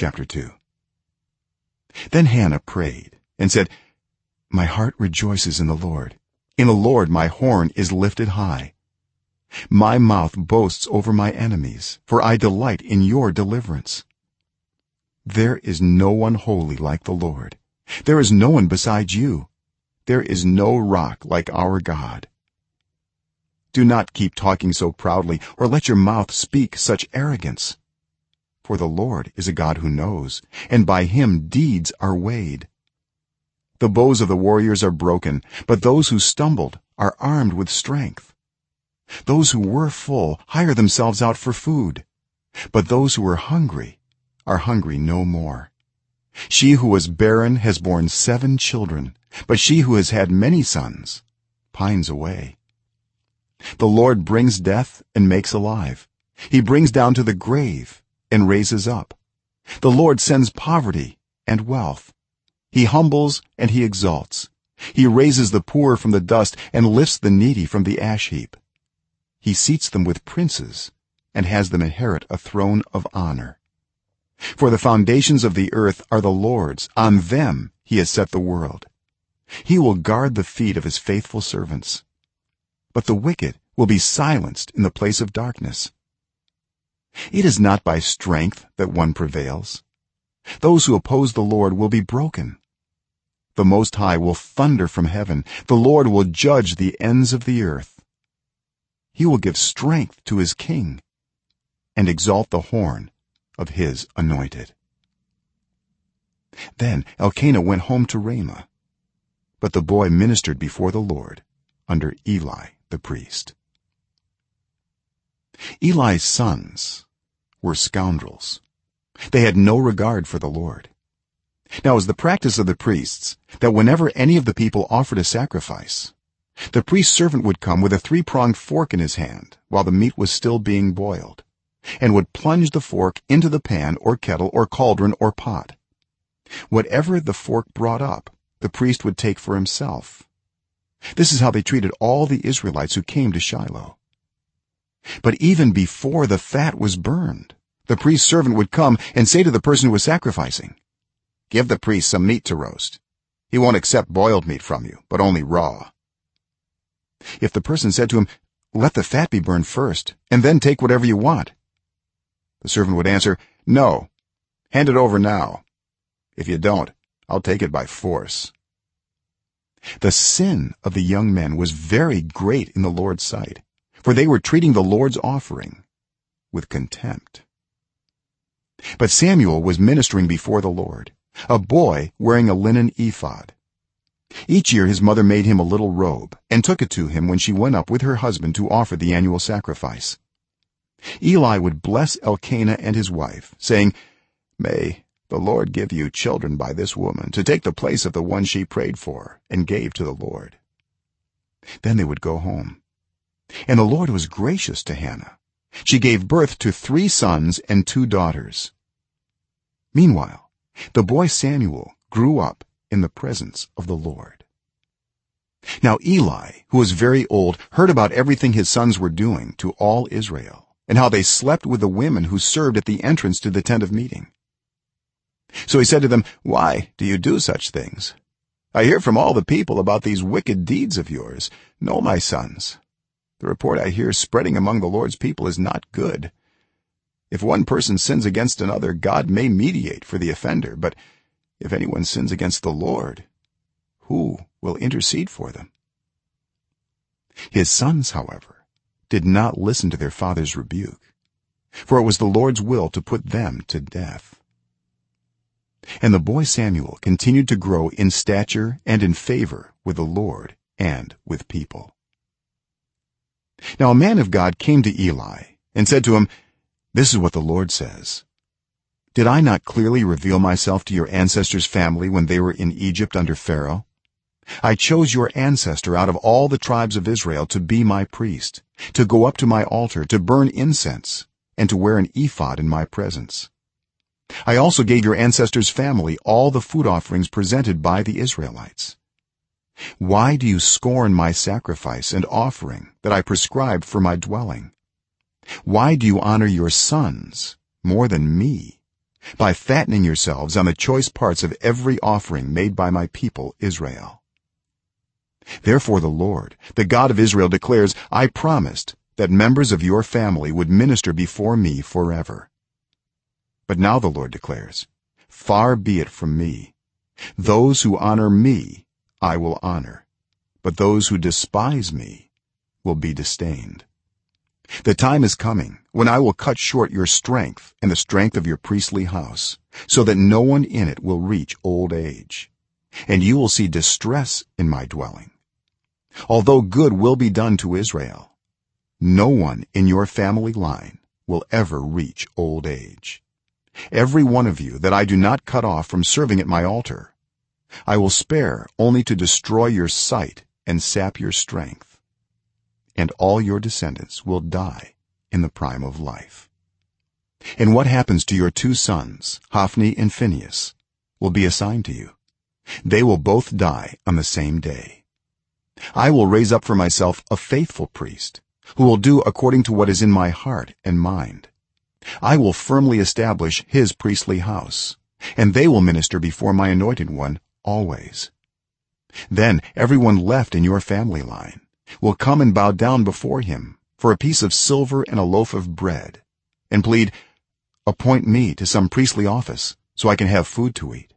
chapter 2 then hannah prayed and said my heart rejoices in the lord. In the lord my horn is lifted high. My mouth boasts over my enemies for i delight in your deliverance. There is no one holy like the lord. There is no one besides you. There is no rock like our god. Do not keep talking so proudly or let your mouth speak such arrogance for the lord is a god who knows and by him deeds are weighed. The bows of the warriors are broken but those who stumbled are armed with strength. Those who were full hire themselves out for food but those who were hungry are hungry no more. She who was barren has borne 7 children but she who has had many sons pines away. The lord brings death and makes alive. He brings down to the grave and raises up. The lord sends poverty and wealth. He humbles and he exalts. He raises the poor from the dust and lifts the needy from the ash heap. He seats them with princes and has them inherit a throne of honor. For the foundations of the earth are the lord's. On them he has set the world. He will guard the feet of his faithful servants. But the wicked will be silenced in the place of darkness it is not by strength that one prevails. Those who oppose the lord will be broken. The most high will thunder from heaven. The lord will judge the ends of the earth. He will give strength to his king and exalt the horn of his anointed. Then elkanah went home to ramah but the boy ministered before the lord under eli the priest eli's sons were scoundrels. They had no regard for the lord. Now it was the practice of the priests that whenever any of the people offered a sacrifice the priest's servant would come with a three-pronged fork in his hand while the meat was still being boiled and would plunge the fork into the pan or kettle or cauldron or pot. Whatever the fork brought up the priest would take for himself. This is how they treated all the israelites who came to shiloh but even before the fat was burned the priest's servant would come and say to the person who was sacrificing give the priest some meat to roast. He won't accept boiled meat from you but only raw. If the person said to him let the fat be burned first and then take whatever you want the servant would answer no. Hand it over now. If you don't i'll take it by force. The sin of the young men was very great in the lord's sight for they were treating the lord's offering with contempt. But samuel was ministering before the lord a boy wearing a linen ephod. Each year his mother made him a little robe and took it to him when she went up with her husband to offer the annual sacrifice. Eli would bless elkanah and his wife saying may the lord give you children by this woman to take the place of the one she prayed for and gave to the lord. Then they would go home and the lord was gracious to hannah. She gave birth to 3 sons and 2 daughters. Meanwhile the boy samuel grew up in the presence of the lord. Now eli who was very old heard about everything his sons were doing to all israel and how they slept with the women who served at the entrance to the tent of meeting. So he said to them why do you do such things? I hear from all the people about these wicked deeds of yours. No my sons the report i hear spreading among the lord's people is not good. If one person sins against another god may mediate for the offender but if anyone sins against the lord who will intercede for them? His sons however did not listen to their father's rebuke for it was the lord's will to put them to death. And the boy samuel continued to grow in stature and in favor with the lord and with people now a man of god came to eli and said to him this is what the lord says. Did i not clearly reveal myself to your ancestors family when they were in egypt under pharaoh? I chose your ancestor out of all the tribes of israel to be my priest to go up to my altar to burn incense and to wear an ephod in my presence. I also gave your ancestors family all the food offerings presented by the israelites why do you scorn my sacrifice and offering that i prescribed for my dwelling? Why do you honor your sons more than me? By fattening yourselves on the choice parts of every offering made by my people israel. Therefore the lord the god of israel declares i promised that members of your family would minister before me forever. But now the lord declares far be it from me. Those who honor me i will honor but those who despise me will be disdained. The time is coming when i will cut short your strength and the strength of your priestly house so that no one in it will reach old age and you will see distress in my dwelling. Although good will be done to israel no one in your family line will ever reach old age. Every one of you that i do not cut off from serving at my altar i will spare only to destroy your sight and sap your strength and all your descendants will die in the prime of life. And what happens to your two sons hophni and phinehas will be assigned to you. They will both die on the same day. I will raise up for myself a faithful priest who will do according to what is in my heart and mind. I will firmly establish his priestly house and they will minister before my anointed one always. Then everyone left in your family line will come and bow down before him for a piece of silver and a loaf of bread and plead appoint me to some priestly office so i can have food to eat